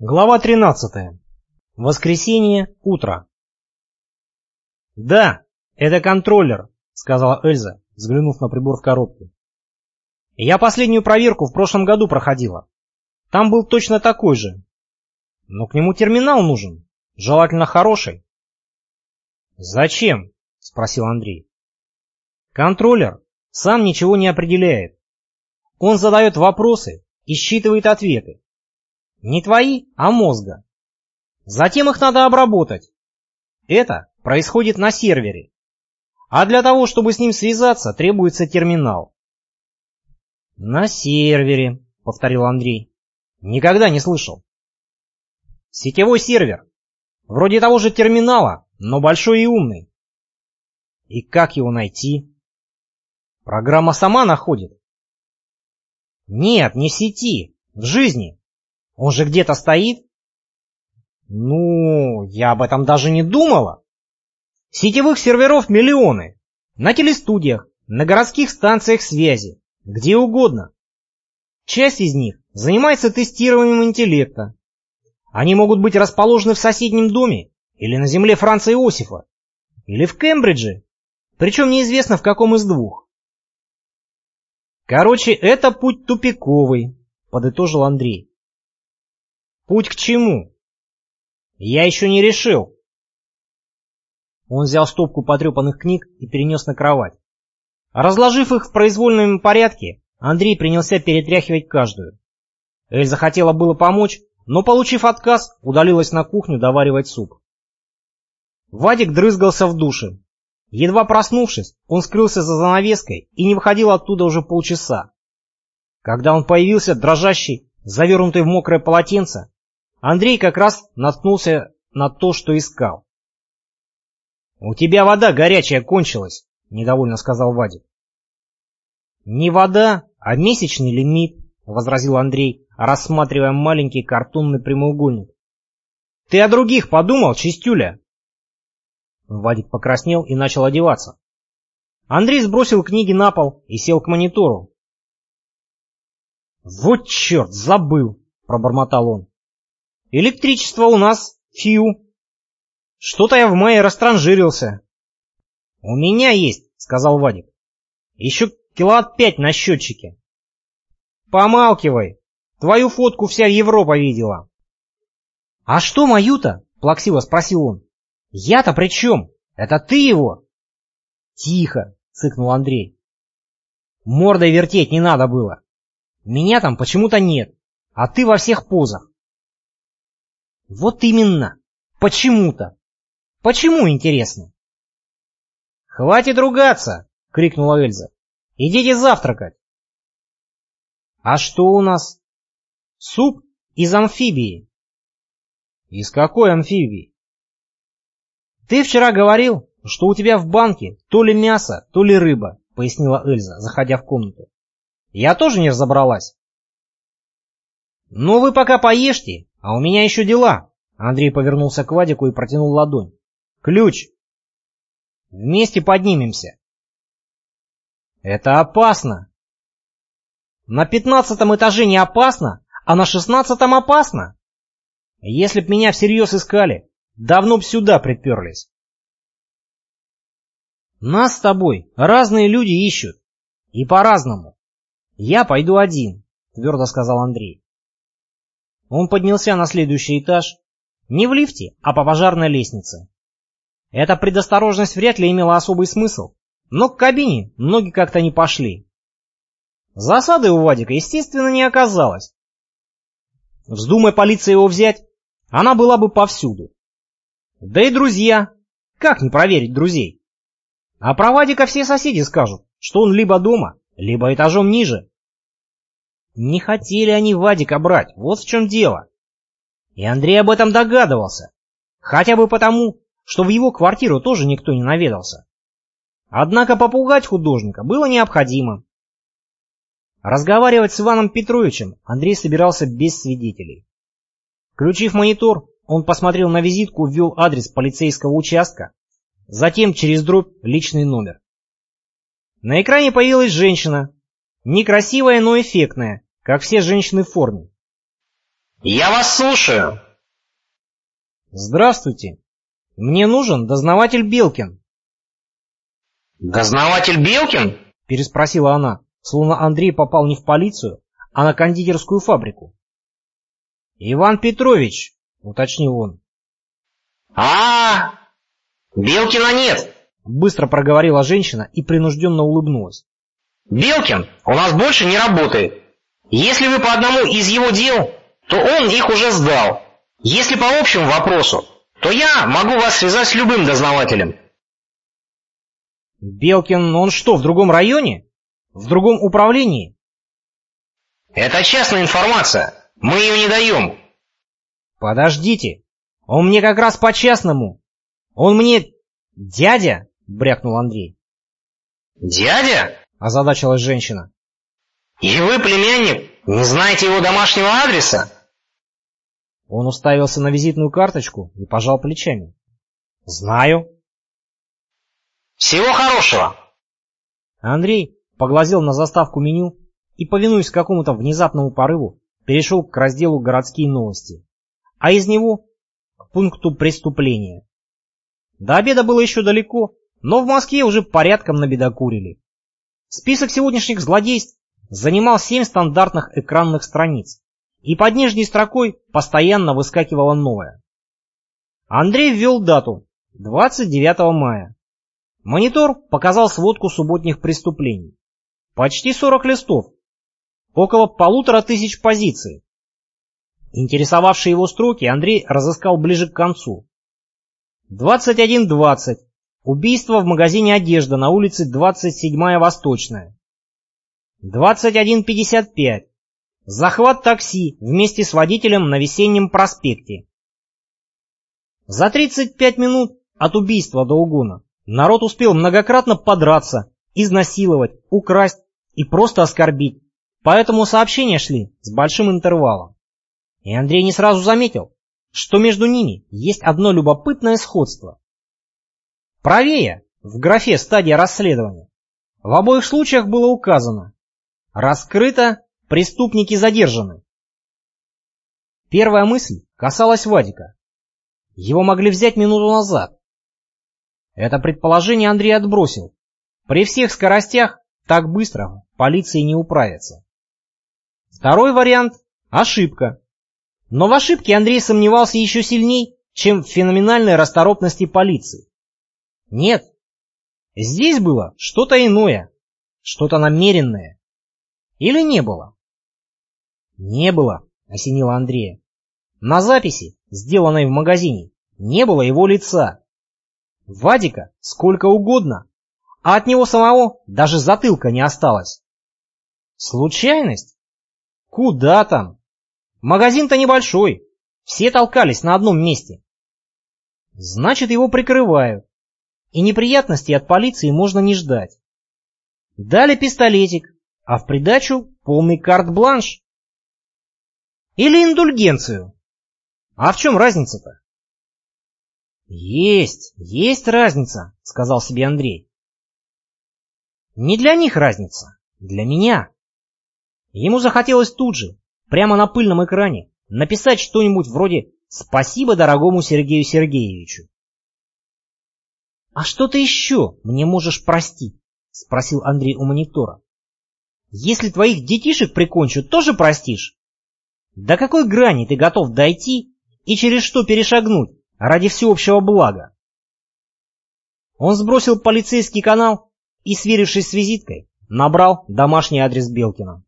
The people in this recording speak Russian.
Глава 13. Воскресенье, утро. «Да, это контроллер», — сказала Эльза, взглянув на прибор в коробке. «Я последнюю проверку в прошлом году проходила. Там был точно такой же. Но к нему терминал нужен, желательно хороший». «Зачем?» — спросил Андрей. «Контроллер сам ничего не определяет. Он задает вопросы и считывает ответы. Не твои, а мозга. Затем их надо обработать. Это происходит на сервере. А для того, чтобы с ним связаться, требуется терминал. На сервере, повторил Андрей. Никогда не слышал. Сетевой сервер. Вроде того же терминала, но большой и умный. И как его найти? Программа сама находит. Нет, не в сети, в жизни. Он же где-то стоит? Ну, я об этом даже не думала. Сетевых серверов миллионы. На телестудиях, на городских станциях связи, где угодно. Часть из них занимается тестированием интеллекта. Они могут быть расположены в соседнем доме, или на земле Франца Иосифа, или в Кембридже, причем неизвестно в каком из двух. Короче, это путь тупиковый, подытожил Андрей. Путь к чему? Я еще не решил. Он взял стопку потрепанных книг и перенес на кровать. Разложив их в произвольном порядке, Андрей принялся перетряхивать каждую. Эльза хотела было помочь, но, получив отказ, удалилась на кухню доваривать суп. Вадик дрызгался в душе. Едва проснувшись, он скрылся за занавеской и не выходил оттуда уже полчаса. Когда он появился, дрожащий, завернутый в мокрое полотенце, Андрей как раз наткнулся на то, что искал. «У тебя вода горячая кончилась», — недовольно сказал Вадик. «Не вода, а месячный лимит», — возразил Андрей, рассматривая маленький картонный прямоугольник. «Ты о других подумал, чистюля?» Вадик покраснел и начал одеваться. Андрей сбросил книги на пол и сел к монитору. «Вот черт, забыл!» — пробормотал он. Электричество у нас фью. Что-то я в мае растранжирился. У меня есть, сказал Вадик. Еще киловатт пять на счетчике. Помалкивай. Твою фотку вся Европа видела. А что мою-то? Плаксиво спросил он. Я-то при чем? Это ты его? Тихо, цыкнул Андрей. Мордой вертеть не надо было. Меня там почему-то нет, а ты во всех позах. Вот именно. Почему-то. Почему, интересно? «Хватит ругаться!» — крикнула Эльза. «Идите завтракать!» «А что у нас?» «Суп из амфибии». «Из какой амфибии?» «Ты вчера говорил, что у тебя в банке то ли мясо, то ли рыба», — пояснила Эльза, заходя в комнату. «Я тоже не разобралась». «Ну вы пока поешьте, а у меня еще дела. Андрей повернулся к Вадику и протянул ладонь. Ключ. Вместе поднимемся. Это опасно. На пятнадцатом этаже не опасно, а на шестнадцатом опасно. Если б меня всерьез искали, давно б сюда приперлись. Нас с тобой разные люди ищут. И по-разному. Я пойду один, твердо сказал Андрей. Он поднялся на следующий этаж, не в лифте, а по пожарной лестнице. Эта предосторожность вряд ли имела особый смысл, но к кабине ноги как-то не пошли. Засады у Вадика, естественно, не оказалось. Вздумай полиция его взять, она была бы повсюду. Да и друзья. Как не проверить друзей? А про Вадика все соседи скажут, что он либо дома, либо этажом ниже. Не хотели они Вадика брать, вот в чем дело. И Андрей об этом догадывался. Хотя бы потому, что в его квартиру тоже никто не наведался. Однако попугать художника было необходимо. Разговаривать с Иваном Петровичем Андрей собирался без свидетелей. Включив монитор, он посмотрел на визитку, ввел адрес полицейского участка, затем через дробь личный номер. На экране появилась женщина, некрасивая, но эффектная, как все женщины в форме. Я вас слушаю. Здравствуйте. Мне нужен дознаватель Белкин. Дознаватель Белкин? Переспросила она, словно Андрей попал не в полицию, а на кондитерскую фабрику. Иван Петрович, уточнил он. А, -а, -а Белкина нет, быстро проговорила женщина и принужденно улыбнулась. Белкин у нас больше не работает. Если вы по одному из его дел, то он их уже сдал. Если по общему вопросу, то я могу вас связать с любым дознавателем. Белкин, он что, в другом районе? В другом управлении? Это частная информация. Мы ее не даем. Подождите. Он мне как раз по-частному. Он мне... Дядя? Брякнул Андрей. Дядя? Озадачилась женщина. И вы, племянник, не знаете его домашнего адреса? Он уставился на визитную карточку и пожал плечами. «Знаю». «Всего хорошего!» Андрей поглазел на заставку меню и, повинуясь какому-то внезапному порыву, перешел к разделу «Городские новости», а из него к пункту преступления. До обеда было еще далеко, но в Москве уже порядком набедокурили. Список сегодняшних злодейств занимал семь стандартных экранных страниц, и под нижней строкой постоянно выскакивало новое. Андрей ввел дату 29 мая. Монитор показал сводку субботних преступлений. Почти 40 листов. Около полутора тысяч позиций. Интересовавшие его строки Андрей разыскал ближе к концу. 21.20. Убийство в магазине одежда на улице 27-я Восточная. 21.55. Захват такси вместе с водителем на весеннем проспекте. За 35 минут от убийства до угона народ успел многократно подраться, изнасиловать, украсть и просто оскорбить, поэтому сообщения шли с большим интервалом. И Андрей не сразу заметил, что между ними есть одно любопытное сходство. Правее, в графе «Стадия расследования», в обоих случаях было указано «Раскрыто Преступники задержаны. Первая мысль касалась Вадика. Его могли взять минуту назад. Это предположение Андрей отбросил. При всех скоростях так быстро полиции не управится. Второй вариант – ошибка. Но в ошибке Андрей сомневался еще сильней, чем в феноменальной расторопности полиции. Нет, здесь было что-то иное, что-то намеренное. Или не было? «Не было», — осенило Андрея. «На записи, сделанной в магазине, не было его лица. Вадика сколько угодно, а от него самого даже затылка не осталось. Случайность? Куда там? Магазин-то небольшой, все толкались на одном месте. Значит, его прикрывают, и неприятностей от полиции можно не ждать. Дали пистолетик, а в придачу полный карт-бланш. Или индульгенцию? А в чем разница-то? Есть, есть разница, сказал себе Андрей. Не для них разница, для меня. Ему захотелось тут же, прямо на пыльном экране, написать что-нибудь вроде «Спасибо дорогому Сергею Сергеевичу». «А что ты еще мне можешь простить?» — спросил Андрей у монитора. «Если твоих детишек прикончу, тоже простишь?» До какой грани ты готов дойти и через что перешагнуть ради всеобщего блага? Он сбросил полицейский канал и, сверившись с визиткой, набрал домашний адрес Белкина.